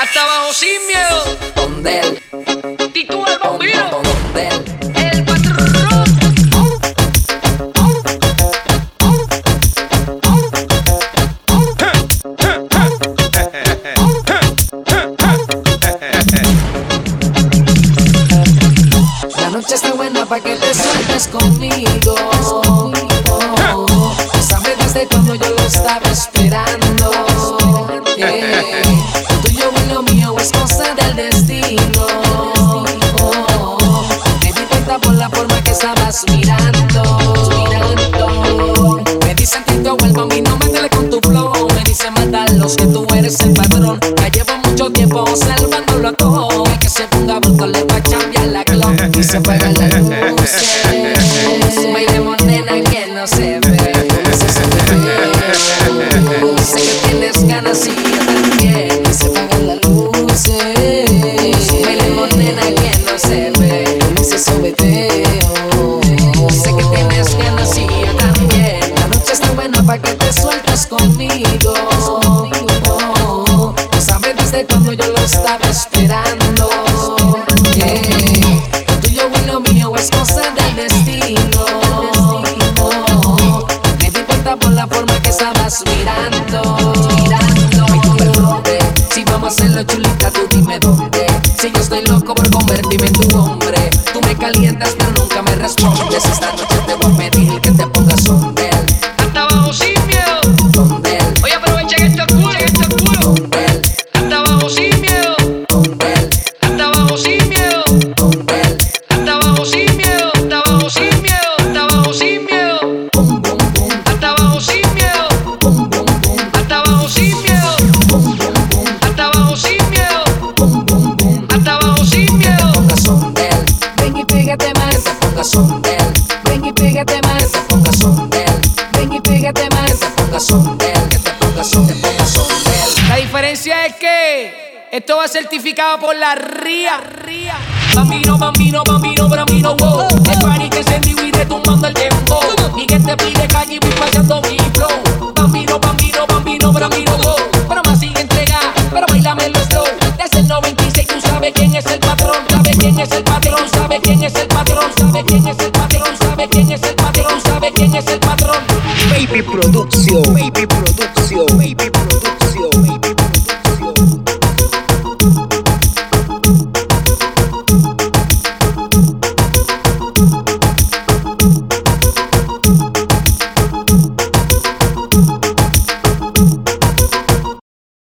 Hasta abajo sin miedo. Él, Titú el él. El patrón. La noche está buena para que te sueltes conmigo. Sabes desde cuando yo lo estaba esperando. Ya llevo mucho tiempo observándolo a. Y que se ponga bruto le va a cambiar la glow. Y se apagan las luces. Estaba esperando. Yeah. Lo tuyo y lo mío es cosa del destino. Me di cuenta por la forma que estabas mirando. Mirando. Si vamos a hacerlo chulita, tú dime dónde. Si yo estoy loco por convertirme en tu hombre. Tú me calientas, pero nunca me respondes. Esta noche te voy a esto va certificado por la RIA. RIA. Bambino, bambino, bambino, bambino, wow. El party que se y retumbando el tiempo. Y que te pide calle y voy pasando mi flow. Bambino, bambino, bambino, bambino, wow. Pero más sin entrega, pero bailame el slow. Desde el 96 tú sabes quién es el patrón. Sabes quién es el patrón, sabes quién es el patrón. Sabes quién es el patrón, sabes quién es el patrón. Sabes quién es el patrón. Baby Producción, Baby Producción.